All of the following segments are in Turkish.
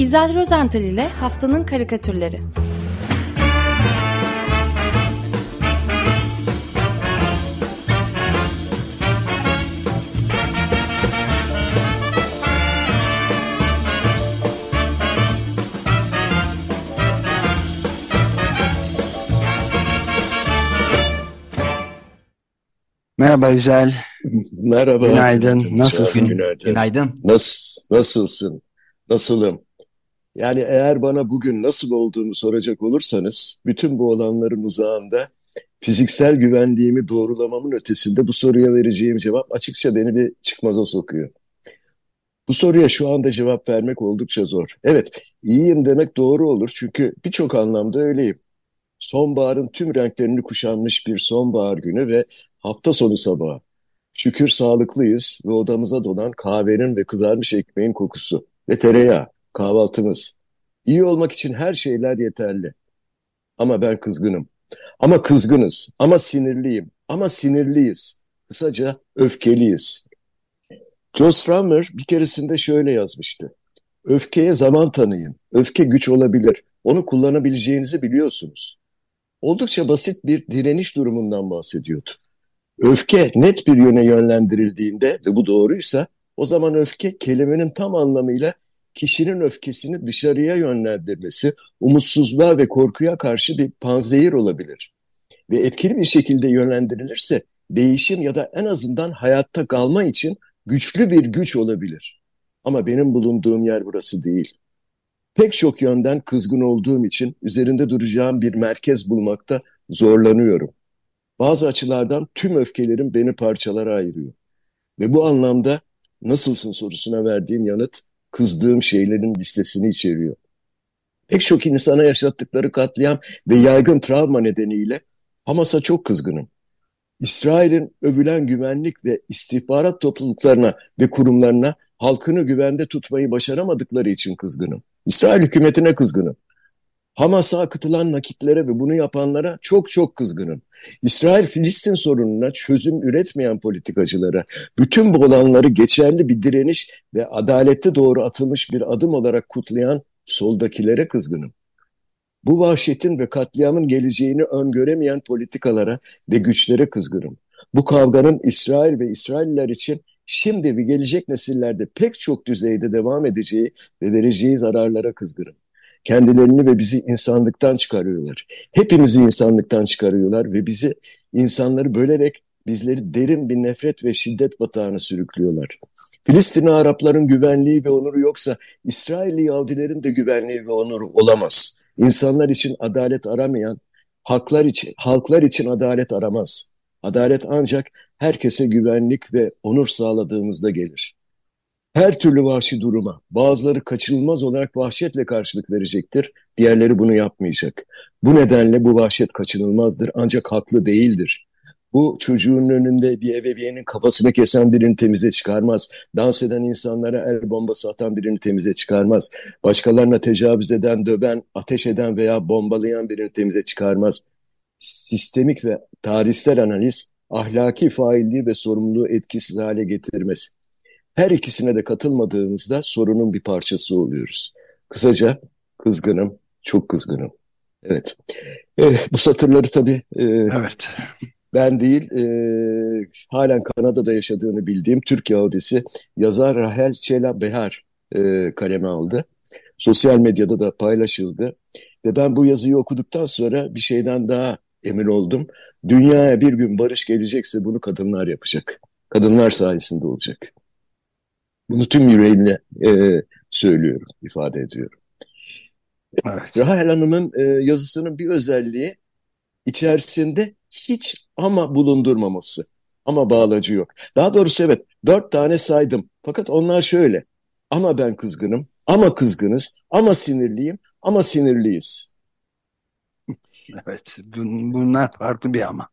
İzel Rozental ile Haftanın Karikatürleri Merhaba Güzel. Merhaba. Günaydın. Nasılsın? Günaydın. Günaydın. Nas, nasılsın? Nasılım? Yani eğer bana bugün nasıl olduğumu soracak olursanız bütün bu olanların uzağında fiziksel güvenliğimi doğrulamamın ötesinde bu soruya vereceğim cevap açıkça beni bir çıkmaza sokuyor. Bu soruya şu anda cevap vermek oldukça zor. Evet, iyiyim demek doğru olur çünkü birçok anlamda öyleyim. Sonbaharın tüm renklerini kuşanmış bir sonbahar günü ve hafta sonu sabahı. Şükür sağlıklıyız ve odamıza dolan kahvenin ve kızarmış ekmeğin kokusu ve tereyağı, kahvaltımız. İyi olmak için her şeyler yeterli. Ama ben kızgınım. Ama kızgınız. Ama sinirliyim. Ama sinirliyiz. Kısaca öfkeliyiz. Joe Strummer bir keresinde şöyle yazmıştı. Öfkeye zaman tanıyın. Öfke güç olabilir. Onu kullanabileceğinizi biliyorsunuz. Oldukça basit bir direniş durumundan bahsediyordu. Öfke net bir yöne yönlendirildiğinde ve bu doğruysa o zaman öfke kelimenin tam anlamıyla kişinin öfkesini dışarıya yönlendirmesi, umutsuzluğa ve korkuya karşı bir panzehir olabilir. Ve etkili bir şekilde yönlendirilirse değişim ya da en azından hayatta kalma için güçlü bir güç olabilir. Ama benim bulunduğum yer burası değil. Pek çok yönden kızgın olduğum için üzerinde duracağım bir merkez bulmakta zorlanıyorum. Bazı açılardan tüm öfkelerim beni parçalara ayırıyor. Ve bu anlamda nasılsın sorusuna verdiğim yanıt kızdığım şeylerin listesini içeriyor. Pek çok insana yaşattıkları katliam ve yaygın travma nedeniyle Hamas'a çok kızgınım. İsrail'in övülen güvenlik ve istihbarat topluluklarına ve kurumlarına halkını güvende tutmayı başaramadıkları için kızgınım. İsrail hükümetine kızgınım. Hamas'a akıtılan nakitlere ve bunu yapanlara çok çok kızgınım. İsrail-Filistin sorununa çözüm üretmeyen politikacılara, bütün bu olanları geçerli bir direniş ve adalette doğru atılmış bir adım olarak kutlayan soldakilere kızgınım. Bu vahşetin ve katliamın geleceğini öngöremeyen politikalara ve güçlere kızgınım. Bu kavganın İsrail ve İsrailler için şimdi ve gelecek nesillerde pek çok düzeyde devam edeceği ve vereceği zararlara kızgınım. Kendilerini ve bizi insanlıktan çıkarıyorlar. Hepimizi insanlıktan çıkarıyorlar ve bizi insanları bölerek bizleri derin bir nefret ve şiddet batağına sürüklüyorlar. Filistinli Arapların güvenliği ve onuru yoksa İsrailli Yahudilerin de güvenliği ve onuru olamaz. İnsanlar için adalet aramayan, halklar için, halklar için adalet aramaz. Adalet ancak herkese güvenlik ve onur sağladığımızda gelir her türlü vahşi duruma bazıları kaçınılmaz olarak vahşetle karşılık verecektir, diğerleri bunu yapmayacak. Bu nedenle bu vahşet kaçınılmazdır ancak haklı değildir. Bu çocuğun önünde bir ebeveynin kafasını kesen birini temize çıkarmaz. Dans eden insanlara el bombası atan birini temize çıkarmaz. Başkalarına tecavüz eden, döven, ateş eden veya bombalayan birini temize çıkarmaz. Sistemik ve tarihsel analiz ahlaki failliği ve sorumluluğu etkisiz hale getirmez. Her ikisine de katılmadığımızda sorunun bir parçası oluyoruz. Kısaca kızgınım, çok kızgınım. Evet. evet bu satırları tabii e, evet. ben değil, e, halen Kanada'da yaşadığını bildiğim Türk Yahudisi yazar Rahel Çela Behar e, kaleme aldı. Sosyal medyada da paylaşıldı. Ve ben bu yazıyı okuduktan sonra bir şeyden daha emin oldum. Dünyaya bir gün barış gelecekse bunu kadınlar yapacak. Kadınlar sayesinde olacak. Bunu tüm yüreğimle e, söylüyorum, ifade ediyorum. Evet. Rahel Hanım'ın e, yazısının bir özelliği içerisinde hiç ama bulundurmaması. Ama bağlacı yok. Daha doğrusu evet dört tane saydım. Fakat onlar şöyle. Ama ben kızgınım, ama kızgınız, ama sinirliyim, ama sinirliyiz. Evet bunlar farklı bir ama.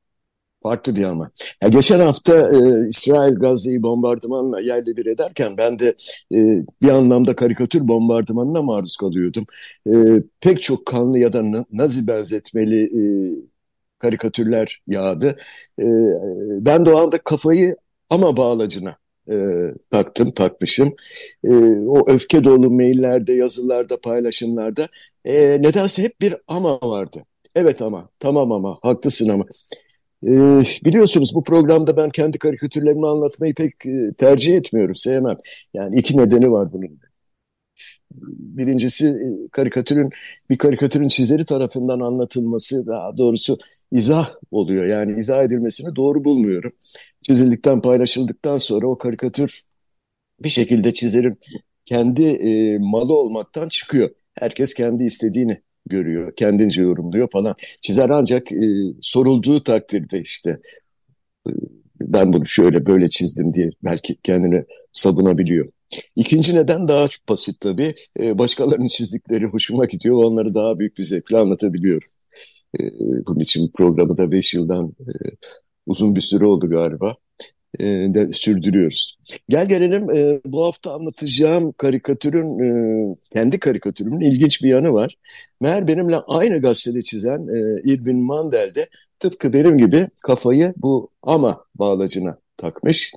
Farklı bir ama. Ya geçen hafta e, İsrail Gazze'yi bombardımanla yerle bir ederken ben de e, bir anlamda karikatür bombardımanına maruz kalıyordum. E, pek çok kanlı ya da nazi benzetmeli e, karikatürler yağdı. E, ben de o anda kafayı ama bağlacına e, taktım, takmışım. E, o öfke dolu maillerde, yazılarda, paylaşımlarda e, nedense hep bir ama vardı. Evet ama, tamam ama, haklısın ama. E, biliyorsunuz bu programda ben kendi karikatürlerimi anlatmayı pek e, tercih etmiyorum, sevmem. Yani iki nedeni var bunun. Birincisi e, karikatürün bir karikatürün çizeri tarafından anlatılması daha doğrusu izah oluyor. Yani izah edilmesini doğru bulmuyorum. Çizildikten paylaşıldıktan sonra o karikatür bir şekilde çizerin kendi e, malı olmaktan çıkıyor. Herkes kendi istediğini görüyor, kendince yorumluyor falan. Çizer ancak e, sorulduğu takdirde işte e, ben bunu şöyle böyle çizdim diye belki kendini savunabiliyor. İkinci neden daha çok basit tabii. E, başkalarının çizdikleri hoşuma gidiyor. Onları daha büyük bir zevkle anlatabiliyorum. E, bunun için programı da beş yıldan e, uzun bir süre oldu galiba. E, de sürdürüyoruz. Gel gelelim e, bu hafta anlatacağım karikatürün, e, kendi karikatürümün ilginç bir yanı var. Meğer benimle aynı gazetede çizen e, Irvin Mandel de tıpkı benim gibi kafayı bu ama bağlacına takmış.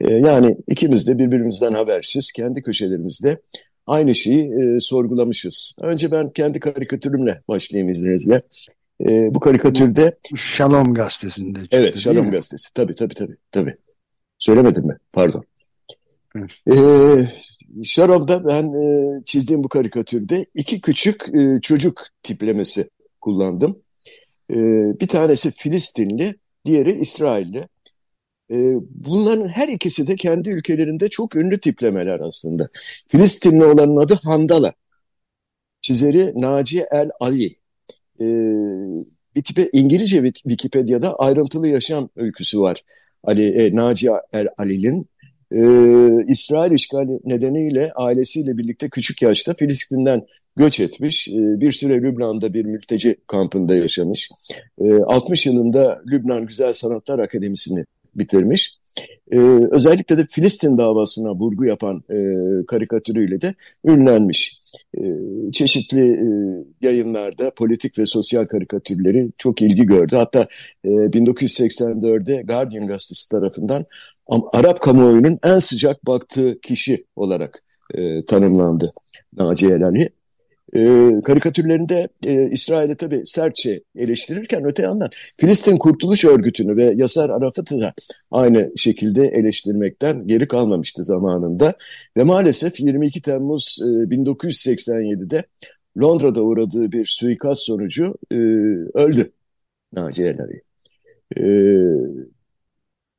E, yani ikimiz de birbirimizden habersiz kendi köşelerimizde aynı şeyi e, sorgulamışız. Önce ben kendi karikatürümle başlayayım izninizle. E, bu karikatürde... Shalom gazetesinde çıktı Evet, Shalom gazetesi. Tabii tabii tabii. tabii. Söylemedim mi? Pardon. Evet. E, Shalom'da ben e, çizdiğim bu karikatürde iki küçük e, çocuk tiplemesi kullandım. E, bir tanesi Filistinli, diğeri İsrailli. E, bunların her ikisi de kendi ülkelerinde çok ünlü tiplemeler aslında. Filistinli olanın adı Handala. Çizeri Naci El Ali. E, bir tipe İngilizce Wikipedia'da ayrıntılı yaşam öyküsü var. Ali e, Naci El Ali'nin e, İsrail işgali nedeniyle ailesiyle birlikte küçük yaşta Filistin'den göç etmiş. E, bir süre Lübnan'da bir mülteci kampında yaşamış. E, 60 yılında Lübnan Güzel Sanatlar Akademisi'ni bitirmiş. E, özellikle de Filistin davasına vurgu yapan e, karikatürüyle de ünlenmiş. E, çeşitli e, yayınlarda politik ve sosyal karikatürleri çok ilgi gördü. Hatta e, 1984'de Guardian gazetesi tarafından Arap kamuoyunun en sıcak baktığı kişi olarak e, tanımlandı Naci Elali e, karikatürlerinde e, İsrail'i tabii sertçe eleştirirken öte yandan Filistin Kurtuluş Örgütü'nü ve Yasar Arafat'ı da aynı şekilde eleştirmekten geri kalmamıştı zamanında. Ve maalesef 22 Temmuz e, 1987'de Londra'da uğradığı bir suikast sonucu e, öldü Naci Elari. E,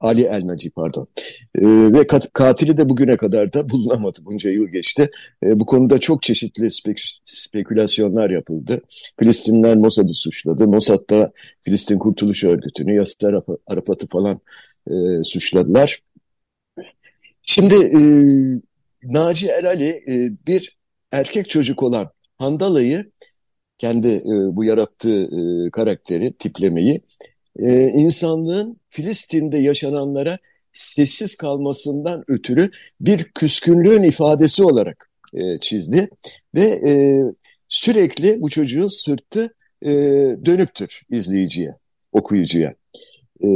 Ali El Naci pardon. E, ve kat, katili de bugüne kadar da bulunamadı. Bunca yıl geçti. E, bu konuda çok çeşitli spek, spekülasyonlar yapıldı. Filistinler Mossad'ı suçladı. Mossad da Filistin Kurtuluş Örgütü'nü, Yasser Arafat'ı falan e, suçladılar. Şimdi e, Naci El Ali e, bir erkek çocuk olan Handala'yı kendi e, bu yarattığı e, karakteri, tiplemeyi e, insanlığın Filistin'de yaşananlara sessiz kalmasından ötürü bir küskünlüğün ifadesi olarak e, çizdi ve e, sürekli bu çocuğun sırtı e, dönüktür izleyiciye, okuyucuya. E,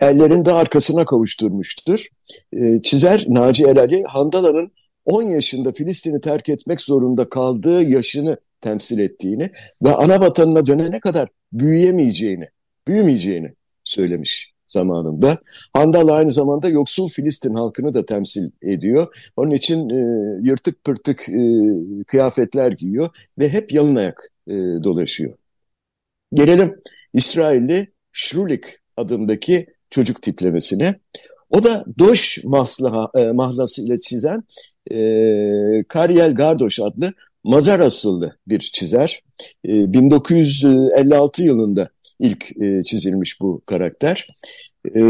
ellerini de arkasına kavuşturmuştur. E, çizer Naci Elali, Handala'nın 10 yaşında Filistin'i terk etmek zorunda kaldığı yaşını temsil ettiğini ve ana vatanına dönene kadar büyüyemeyeceğini, büyümeyeceğini söylemiş zamanında. Handal aynı zamanda yoksul Filistin halkını da temsil ediyor. Onun için e, yırtık pırtık e, kıyafetler giyiyor ve hep yalın ayak e, dolaşıyor. Gelelim İsrailli Şrulik adındaki çocuk tiplemesine. O da Doş maslaha, e, mahlası ile çizen e, Karyel Gardoş adlı Mazar asıllı bir çizer. E, 1956 yılında ilk e, çizilmiş bu karakter. E,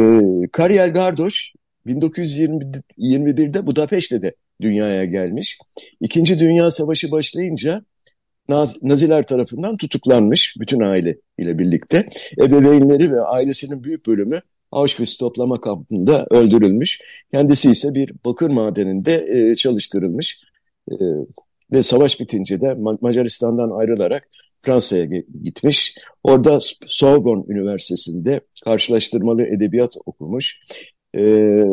Kariel Gardoş 1921'de Budapeşte de dünyaya gelmiş. İkinci Dünya Savaşı başlayınca Naz, Naziler tarafından tutuklanmış bütün aile ile birlikte. Ebeveynleri ve ailesinin büyük bölümü Auschwitz toplama kampında öldürülmüş. Kendisi ise bir bakır madeninde e, çalıştırılmış. E, ve savaş bitince de Macaristan'dan ayrılarak Fransa'ya gitmiş. Orada Sorbonne Üniversitesi'nde karşılaştırmalı edebiyat okumuş. Ee,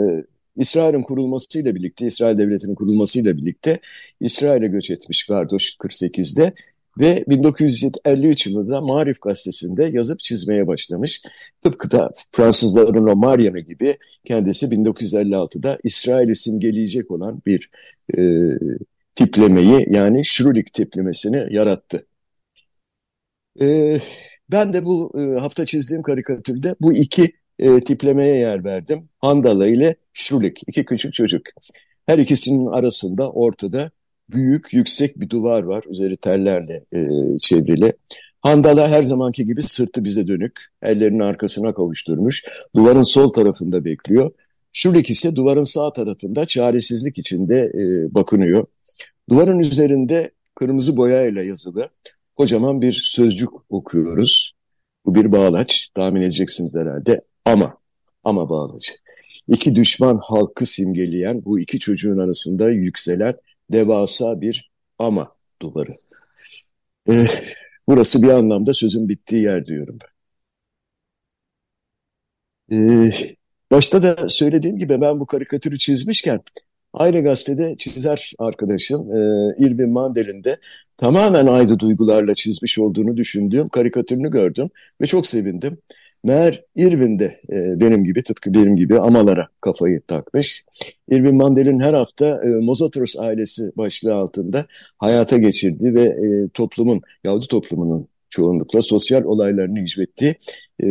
İsrail'in kurulmasıyla birlikte, İsrail Devleti'nin kurulmasıyla birlikte İsrail'e göç etmiş Gardoş 48'de ve 1953 yılında Marif gazetesinde yazıp çizmeye başlamış. Tıpkı da Fransızların o Mariam'ı gibi kendisi 1956'da İsrail'i simgeleyecek olan bir e, tiplemeyi yani Şurulik tiplemesini yarattı. E, ben de bu e, hafta çizdiğim karikatürde bu iki e, tiplemeye yer verdim. Handala ile Şurulik, iki küçük çocuk. Her ikisinin arasında ortada büyük, yüksek bir duvar var. Üzeri tellerle e, çevrili. Handala her zamanki gibi sırtı bize dönük. Ellerini arkasına kavuşturmuş. Duvarın sol tarafında bekliyor. Şurik ise duvarın sağ tarafında çaresizlik içinde e, bakınıyor. Duvarın üzerinde kırmızı boyayla yazılı kocaman bir sözcük okuyoruz. Bu bir bağlaç tahmin edeceksiniz herhalde ama ama bağlacı. İki düşman halkı simgeleyen bu iki çocuğun arasında yükselen devasa bir ama duvarı. Ee, burası bir anlamda sözün bittiği yer diyorum ben. Ee, başta da söylediğim gibi ben bu karikatürü çizmişken aynı gazetede çizer arkadaşım e, Irvin Mandel'in de tamamen aynı duygularla çizmiş olduğunu düşündüğüm karikatürünü gördüm ve çok sevindim. Meğer Irvin de e, benim gibi tıpkı benim gibi amalara kafayı takmış. Irvin Mandel'in her hafta e, Mozotros ailesi başlığı altında hayata geçirdiği ve e, toplumun, Yahudi toplumunun çoğunlukla sosyal olaylarını hicvettiği e,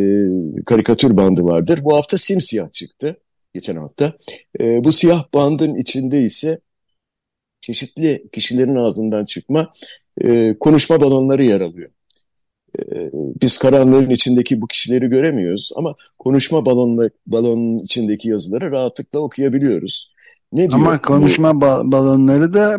karikatür bandı vardır. Bu hafta simsiyah çıktı geçen hafta. E, bu siyah bandın içinde ise çeşitli kişilerin ağzından çıkma e, konuşma balonları yer alıyor. Ee, biz karanlığın içindeki bu kişileri göremiyoruz ama konuşma balonla, balonun içindeki yazıları rahatlıkla okuyabiliyoruz. Ne diyor? Ama konuşma bu? balonları da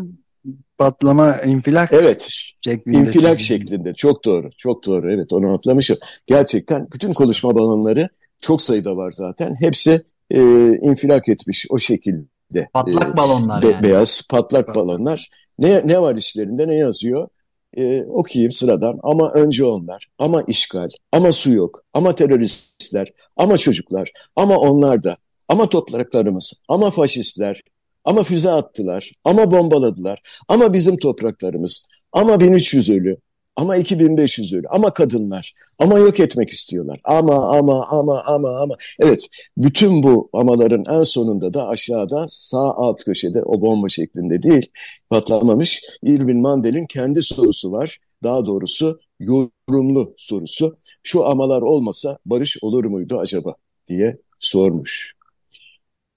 patlama, infilak evet, şeklinde. infilak şeklinde. Çok doğru, çok doğru. Evet, onu atlamışım. Gerçekten bütün konuşma balonları çok sayıda var zaten. Hepsi e, infilak etmiş o şekilde. Patlak e, balonlar be, yani. Beyaz patlak balonlar. Ne, ne var işlerinde, ne yazıyor? e, okuyayım sıradan ama önce onlar, ama işgal, ama su yok, ama teröristler, ama çocuklar, ama onlar da, ama topraklarımız, ama faşistler, ama füze attılar, ama bombaladılar, ama bizim topraklarımız, ama 1300 ölü, ama 2500 ölü. Ama kadınlar. Ama yok etmek istiyorlar. Ama ama ama ama ama. Evet bütün bu amaların en sonunda da aşağıda sağ alt köşede o bomba şeklinde değil patlamamış Irvin Mandel'in kendi sorusu var. Daha doğrusu yorumlu sorusu. Şu amalar olmasa barış olur muydu acaba diye sormuş.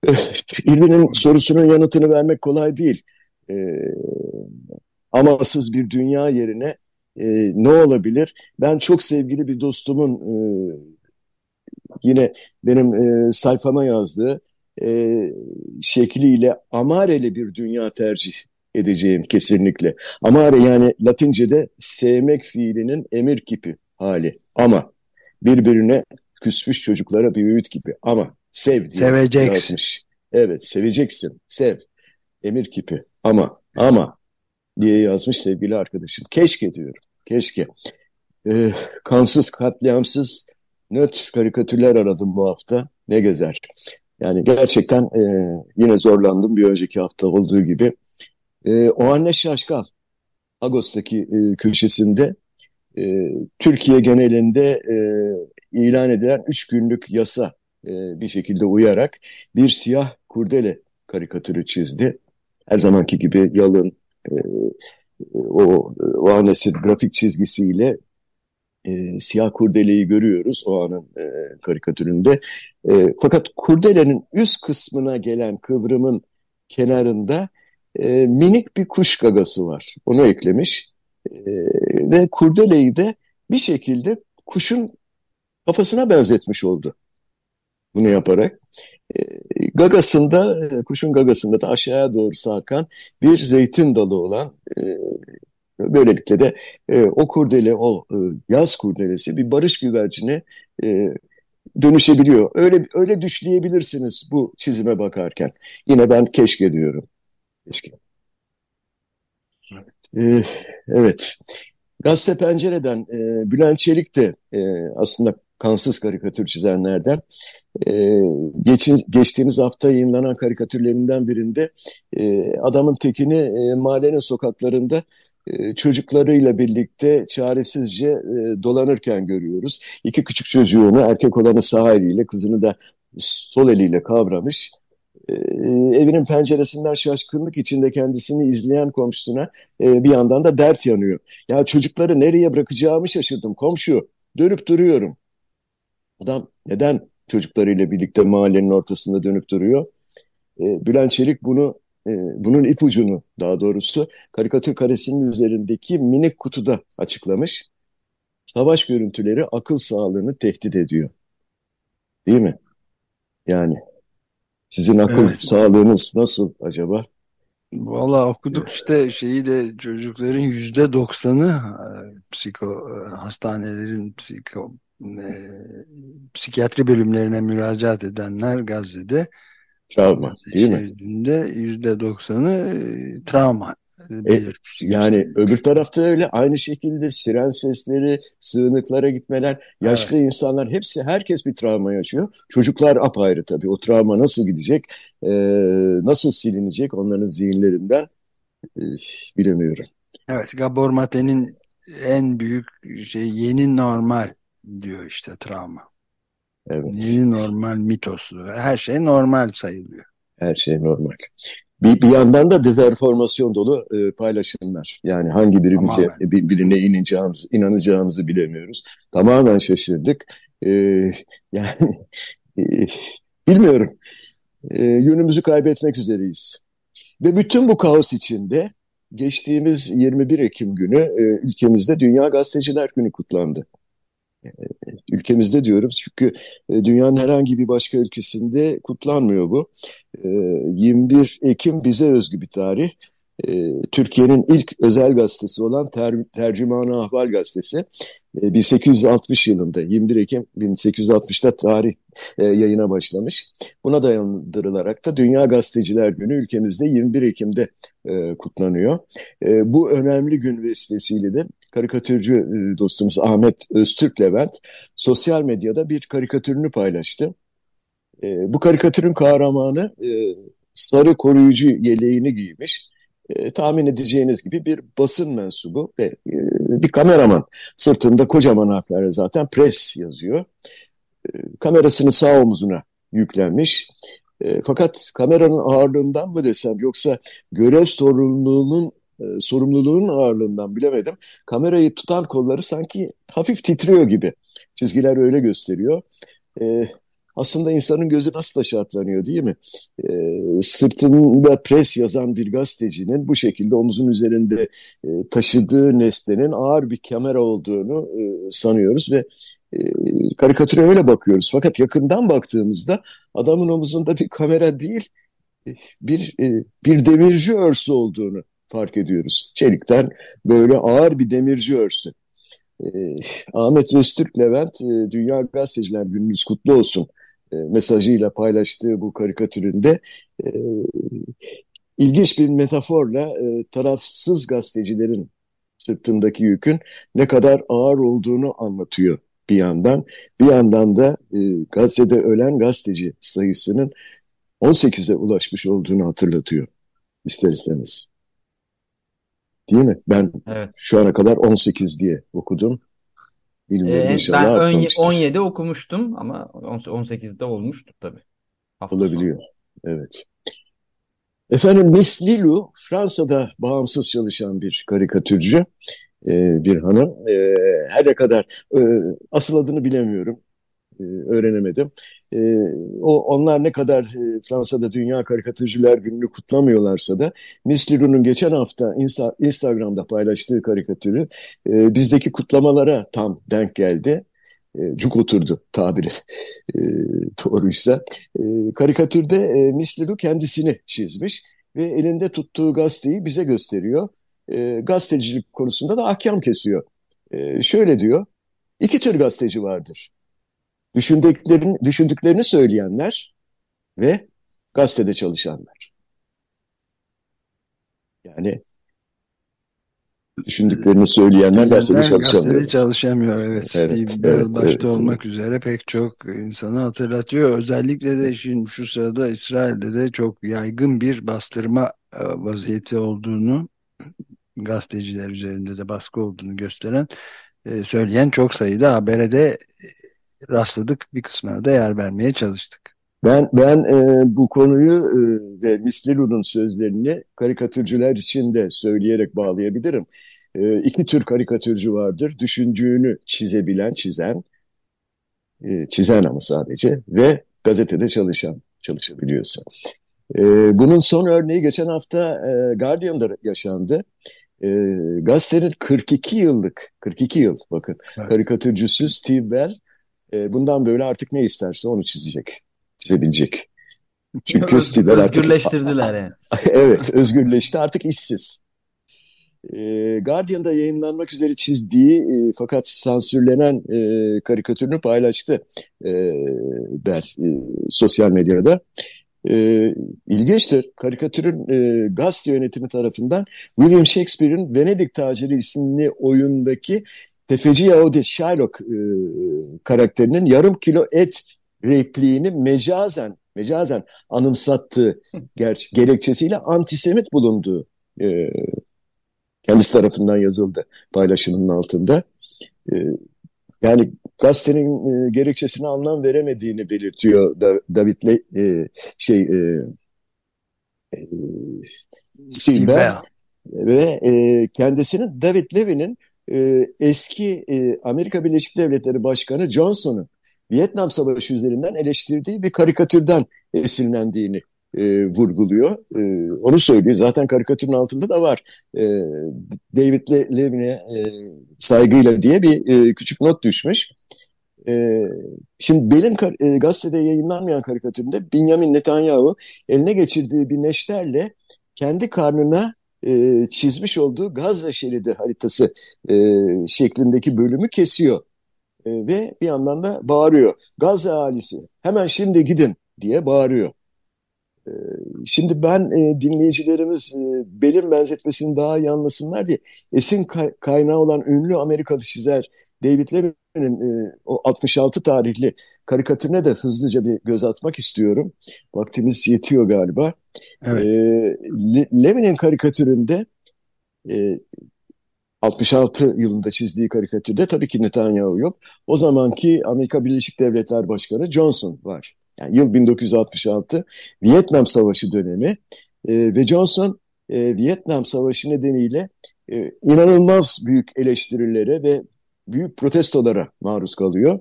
Irvin'in sorusunun yanıtını vermek kolay değil. Ee, amasız bir dünya yerine e, ne olabilir? Ben çok sevgili bir dostumun e, yine benim e, sayfama yazdığı e, şekliyle amareli bir dünya tercih edeceğim kesinlikle. Amare yani Latince'de sevmek fiilinin emir kipi hali. Ama birbirine küsmüş çocuklara bir öğüt gibi. Ama sev diye Seveceksin. yazmış. Evet seveceksin. Sev. Emir kipi. Ama ama diye yazmış sevgili arkadaşım. Keşke diyorum. Keşke. Ee, kansız, katliamsız, nötr karikatürler aradım bu hafta. Ne gezer. Yani gerçekten e, yine zorlandım bir önceki hafta olduğu gibi. E, o anne Şaşkal, Ağustos'taki e, köşesinde e, Türkiye genelinde e, ilan edilen üç günlük yasa e, bir şekilde uyarak bir siyah kurdele karikatürü çizdi. Her zamanki gibi yalın, e, o, o annesin grafik çizgisiyle e, siyah kurdeleyi görüyoruz o anın e, karikatüründe. E, fakat kurdelenin üst kısmına gelen kıvrımın kenarında e, minik bir kuş gagası var. Onu eklemiş. E, ve kurdeleyi de bir şekilde kuşun kafasına benzetmiş oldu. Bunu yaparak. E, gagasında, e, kuşun gagasında da aşağıya doğru sarkan bir zeytin dalı olan e, böylelikle de e, o kurdele, o e, yaz kurdelesi bir barış güvercine e, dönüşebiliyor. Öyle öyle düşleyebilirsiniz bu çizime bakarken. Yine ben keşke diyorum. Keşke. Evet. Ee, evet. Gazete Pencere'den e, Bülent Çelik de e, aslında kansız karikatür çizenlerden. E, geçin, geçtiğimiz hafta yayınlanan karikatürlerinden birinde e, adamın tekini e, mahallenin sokaklarında çocuklarıyla birlikte çaresizce e, dolanırken görüyoruz. İki küçük çocuğunu erkek olanı sağ eliyle kızını da sol eliyle kavramış. E, evinin penceresinden şaşkınlık içinde kendisini izleyen komşusuna bir yandan da dert yanıyor. Ya çocukları nereye bırakacağımı şaşırdım komşu dönüp duruyorum. Adam neden çocuklarıyla birlikte mahallenin ortasında dönüp duruyor? Bülent Çelik bunu e, bunun ipucunu daha doğrusu karikatür karesinin üzerindeki minik kutuda açıklamış. Savaş görüntüleri akıl sağlığını tehdit ediyor. Değil mi? Yani sizin akıl evet. sağlığınız nasıl acaba? Valla okuduk işte şeyi de çocukların yüzde doksanı e, psiko e, hastanelerin psiko e, psikiyatri bölümlerine müracaat edenler Gazze'de Travma değil mi? yüzde doksanı e, travma e, yani öbür tarafta öyle aynı şekilde siren sesleri, sığınıklara gitmeler, yaşlı evet. insanlar hepsi herkes bir travma yaşıyor. Çocuklar apayrı tabii. O travma nasıl gidecek, e, nasıl silinecek onların zihinlerinden e, bilemiyorum. Evet, Gabor Mate'nin en büyük şey yeni normal diyor işte travma. Evet. Yeni normal mitosu. Her şey normal sayılıyor. Her şey normal. Bir, bir yandan da dezenformasyon dolu e, paylaşımlar. Yani hangi birimize, bir, birine ineceğimiz, inanacağımızı bilemiyoruz. Tamamen şaşırdık. E, yani e, bilmiyorum. E, yönümüzü kaybetmek üzereyiz. Ve bütün bu kaos içinde geçtiğimiz 21 Ekim günü e, ülkemizde Dünya Gazeteciler Günü kutlandı ülkemizde diyorum çünkü e, dünyanın herhangi bir başka ülkesinde kutlanmıyor bu. 21 e, Ekim bize özgü bir tarih. E, Türkiye'nin ilk özel gazetesi olan Ter Tercüman-ı Ahval gazetesi 1860 yılında 21 Ekim 1860'da tarih yayına başlamış. Buna dayandırılarak da Dünya Gazeteciler Günü ülkemizde 21 Ekim'de kutlanıyor. Bu önemli gün vesilesiyle de karikatürcü e, dostumuz Ahmet Öztürk Levent sosyal medyada bir karikatürünü paylaştı. E, bu karikatürün kahramanı e, sarı koruyucu yeleğini giymiş. tahmin edeceğiniz gibi bir basın mensubu ve bir kameraman. Sırtında kocaman harflerle zaten pres yazıyor. kamerasını sağ omuzuna yüklenmiş. fakat kameranın ağırlığından mı desem yoksa görev sorumluluğunun e, sorumluluğun ağırlığından bilemedim. Kamerayı tutan kolları sanki hafif titriyor gibi. Çizgiler öyle gösteriyor. E, aslında insanın gözü nasıl da şartlanıyor değil mi? E, sırtında pres yazan bir gazetecinin bu şekilde omuzun üzerinde e, taşıdığı nesnenin ağır bir kamera olduğunu e, sanıyoruz ve e, karikatüre öyle bakıyoruz. Fakat yakından baktığımızda adamın omuzunda bir kamera değil, bir e, bir demirci örsü olduğunu fark ediyoruz. Çelikten böyle ağır bir demirci örsü. E, Ahmet Öztürk Levent e, Dünya Gazeteciler Gününüz kutlu olsun e, mesajıyla paylaştığı bu karikatüründe e, ilginç bir metaforla e, tarafsız gazetecilerin sırtındaki yükün ne kadar ağır olduğunu anlatıyor bir yandan. Bir yandan da e, gazetede ölen gazeteci sayısının 18'e ulaşmış olduğunu hatırlatıyor ister istemez. Değil mi? Ben evet. şu ana kadar 18 diye okudum. Bilmiyorum ee, inşallah ben 17 okumuştum ama 18'de olmuştur tabii. Hafta Olabiliyor. Sonra. Evet. Efendim Miss Lilu Fransa'da bağımsız çalışan bir karikatürcü e, bir hanım. E, her ne kadar e, asıl adını bilemiyorum. E, öğrenemedim. E, o onlar ne kadar e, Fransa'da Dünya Karikatürcüler Günü'nü kutlamıyorlarsa da Miss Leroux'un geçen hafta insta, Instagram'da paylaştığı karikatürü bizdeki kutlamalara tam denk geldi. cuk oturdu tabiri doğruysa. karikatürde e, Miss Leroux kendisini çizmiş ve elinde tuttuğu gazeteyi bize gösteriyor. gazetecilik konusunda da ahkam kesiyor. şöyle diyor, iki tür gazeteci vardır düşündüklerini, düşündüklerini söyleyenler ve gazetede çalışanlar. Yani düşündüklerini söyleyenler gazetede çalışamıyor. Gazetede çalışamıyor evet. evet Steve Bell evet, başta evet, olmak evet. üzere pek çok insanı hatırlatıyor. Özellikle de şimdi şu sırada İsrail'de de çok yaygın bir bastırma e, vaziyeti olduğunu gazeteciler üzerinde de baskı olduğunu gösteren e, söyleyen çok sayıda habere de e, rastladık. Bir kısmına da yer vermeye çalıştık. Ben ben e, bu konuyu e, ve Mislilu'nun sözlerini karikatürcüler için de söyleyerek bağlayabilirim. E, iki tür karikatürcü vardır. Düşündüğünü çizebilen, çizen, e, çizen ama sadece ve gazetede çalışan, çalışabiliyorsa. E, bunun son örneği geçen hafta e, Guardian'da yaşandı. E, gazetenin 42 yıllık, 42 yıl bakın, evet. karikatürcüsü Steve Bell e, bundan böyle artık ne isterse onu çizecek, çizebilecek. Çünkü Bell artık... Özgürleştirdiler yani. evet, özgürleşti artık işsiz. E, Guardian'da yayınlanmak üzere çizdiği e, fakat sansürlenen e, karikatürünü paylaştı e, Bell e, sosyal medyada. E, ilginçtir. Karikatürün e, gazete yönetimi tarafından William Shakespeare'in Venedik Taciri isimli oyundaki tefeci Yahudi Shylock e, karakterinin yarım kilo et repliğini mecazen mecazen anımsattığı ger gerekçesiyle antisemit bulunduğu e, kendisi tarafından yazıldı paylaşımının altında. E, yani gazetenin e, gerekçesine anlam veremediğini belirtiyor da, David Le, e, şey e, e, Silver ve e, kendisinin David Levy'nin e, eski e, Amerika Birleşik Devletleri Başkanı Johnson'un Vietnam Savaşı üzerinden eleştirdiği bir karikatürden esinlendiğini e, vurguluyor. E, onu söylüyor. Zaten karikatürün altında da var. E, David Le Levin'e e, saygıyla diye bir e, küçük not düşmüş. E, şimdi Bell'in e, gazetede yayınlanmayan karikatüründe Benjamin Netanyahu eline geçirdiği bir neşterle kendi karnına e, çizmiş olduğu Gazze şeridi haritası e, şeklindeki bölümü kesiyor. E, ve bir yandan da bağırıyor. Gazze ahalisi hemen şimdi gidin diye bağırıyor. Ee, şimdi ben e, dinleyicilerimiz e, Belin benzetmesini daha iyi anlasınlar diye esin kay kaynağı olan ünlü Amerikalı çizer David Levin'in e, o 66 tarihli karikatürüne de hızlıca bir göz atmak istiyorum. Vaktimiz yetiyor galiba. Evet. E, Le Levin'in karikatüründe e, 66 yılında çizdiği karikatürde tabii ki Netanyahu yok. O zamanki Amerika Birleşik Devletler Başkanı Johnson var. Yani yıl 1966 Vietnam Savaşı dönemi e, ve Johnson e, Vietnam Savaşı nedeniyle e, inanılmaz büyük eleştirilere ve büyük protestolara maruz kalıyor.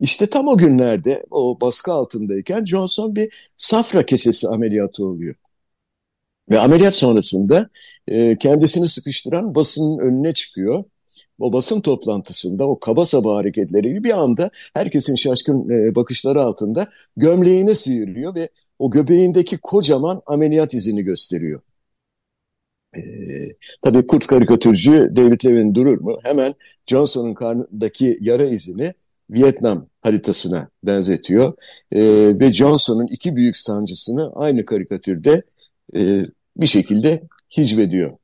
İşte tam o günlerde o baskı altındayken Johnson bir safra kesesi ameliyatı oluyor. Ve ameliyat sonrasında e, kendisini sıkıştıran basının önüne çıkıyor o basın toplantısında o kaba saba hareketleri bir anda herkesin şaşkın e, bakışları altında gömleğini sıyırıyor ve o göbeğindeki kocaman ameliyat izini gösteriyor. Ee, tabii kurt karikatürcü David Levin durur mu? Hemen Johnson'un karnındaki yara izini Vietnam haritasına benzetiyor. Ee, ve Johnson'un iki büyük sancısını aynı karikatürde e, bir şekilde hicvediyor.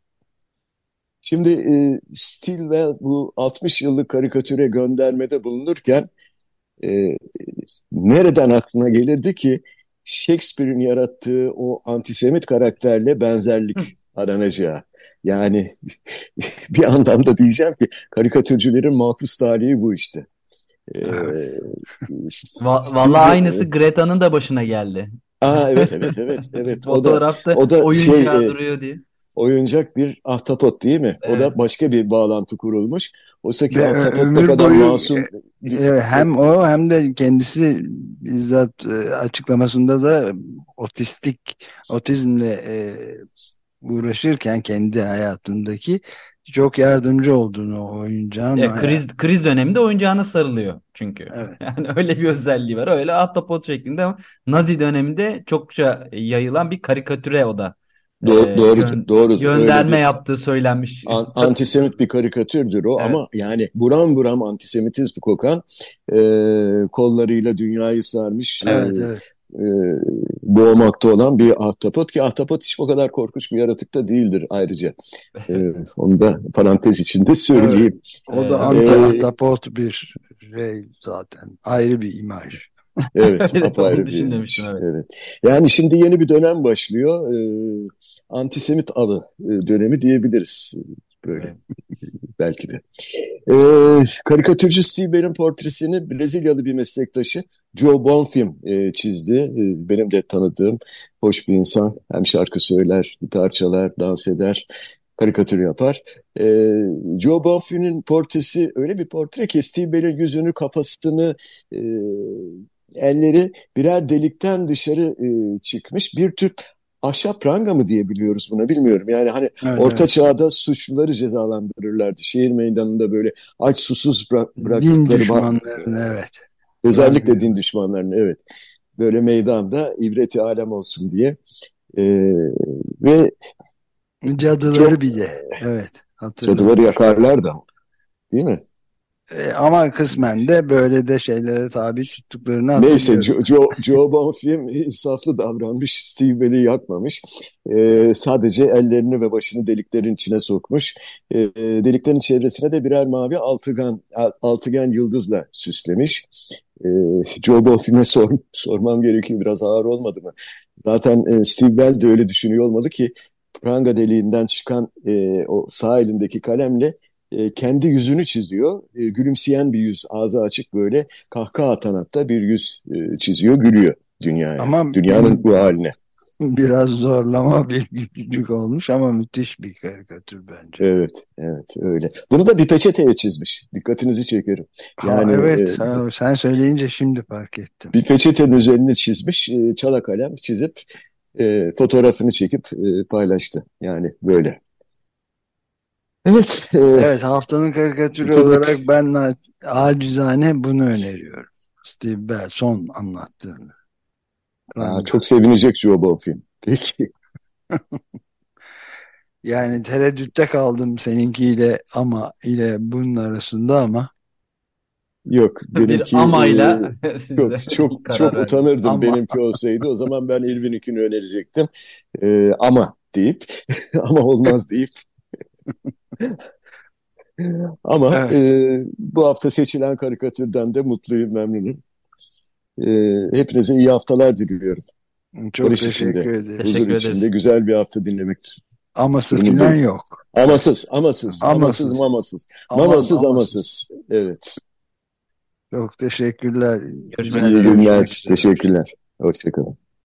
Şimdi e, Stilwell bu 60 yıllık karikatüre göndermede bulunurken e, nereden aklına gelirdi ki Shakespeare'in yarattığı o antisemit karakterle benzerlik aranacağı. Yani bir anlamda diyeceğim ki karikatürcülerin makus talihi bu işte. Ee, Vallahi aynısı Greta'nın da başına geldi. Aa evet evet evet evet. O da, o da şey, duruyor diye oyuncak bir ahtapot değil mi? Evet. O da başka bir bağlantı kurulmuş. Oysa ki ahtapot ne kadar boyu, masum. Bir... Hem o hem de kendisi bizzat e, açıklamasında da otistik, otizmle e, uğraşırken kendi hayatındaki çok yardımcı olduğunu oyuncağın. Ya, kriz, kriz döneminde oyuncağına sarılıyor çünkü. Evet. Yani öyle bir özelliği var. Öyle ahtapot şeklinde ama Nazi döneminde çokça yayılan bir karikatüre o da Do e, doğrudur, doğrudur. Gönderme bir, yaptığı söylenmiş. An, antisemit bir karikatürdür o evet. ama yani buram buram antisemitizm kokan e, kollarıyla dünyayı sarmış. Evet, e, evet. E, boğmakta olan bir ahtapot ki ahtapot hiç o kadar korkunç bir yaratık da değildir ayrıca. E, onu da parantez içinde söyleyeyim. Evet. O da anti-ahtapot bir şey zaten ayrı bir imaj. Evet, apayrı bir. Evet. evet. Yani şimdi yeni bir dönem başlıyor. Ee, antisemit avı dönemi diyebiliriz. Böyle belki de. Ee, karikatürcü Steve portresini Brezilyalı bir meslektaşı Joe Bonfim e, çizdi. E, benim de tanıdığım hoş bir insan. Hem şarkı söyler, gitar çalar, dans eder, karikatür yapar. E, Joe Bonfim'in portresi öyle bir portre ki Steve Bell'in yüzünü, kafasını, e, elleri birer delikten dışarı e, çıkmış. Bir tür ahşap pranga mı diyebiliyoruz buna bilmiyorum. Yani hani evet, orta evet. çağda suçluları cezalandırırlardı. Şehir meydanında böyle aç susuz bırak, bıraktıkları... Din düşmanlarını evet. Özellikle din düşmanlarını evet. Böyle meydanda ibreti alem olsun diye. Ee, ve cadıları çok, bile evet. Cadıları yakarlar da değil mi? E, ama kısmen de böyle de şeylere tabi tuttuklarını Neyse Joe, Joe, Joe Bonfim insaflı davranmış. Steve Bell'i yakmamış. E, sadece ellerini ve başını deliklerin içine sokmuş. E, deliklerin çevresine de birer mavi altıgen, altıgen yıldızla süslemiş. E, Joe Bonfim'e sor, sormam gerekiyor. Biraz ağır olmadı mı? Zaten e, Steve Bell de öyle düşünüyor olmalı ki pranga deliğinden çıkan e, o sağ elindeki kalemle e, kendi yüzünü çiziyor. E, gülümseyen bir yüz, ağzı açık böyle kahkaha atan hatta bir yüz e, çiziyor, gülüyor dünyaya. Ama Dünyanın bu haline. Biraz zorlama bir küçücük olmuş ama müthiş bir karikatür bence. Evet, evet öyle. Bunu da bir peçeteye çizmiş. Dikkatinizi çekerim. Yani, ha, evet, e, sen söyleyince şimdi fark ettim. Bir peçetenin üzerine çizmiş, e, çala kalem çizip e, fotoğrafını çekip e, paylaştı. Yani böyle. Evet. E, evet haftanın karikatürü tabii. olarak ben acizane bunu öneriyorum. Steve Bell son anlattığını. Aa, çok sevinecek Joe Bonfim. Peki. yani tereddütte kaldım seninkiyle ama ile bunun arasında ama Yok benimki bir amayla e, çok çok çok utanırdım ama. benimki olsaydı o zaman ben Elvin'inkini önerecektim e, ama deyip ama olmaz deyip Ama evet. e, bu hafta seçilen karikatürden de mutluyum, memnunum. E, hepinize iyi haftalar diliyorum. Çok Barış teşekkür içinde, ederim. Huzur teşekkür içinde güzel bir hafta dinlemektir. Aması falan yok. Amasız, amasız, amasız, mamasız. Mamasız, amasız. Evet. Çok teşekkürler. Görüşmek üzere. İyi günler. Teşekkürler. Hoşçakalın.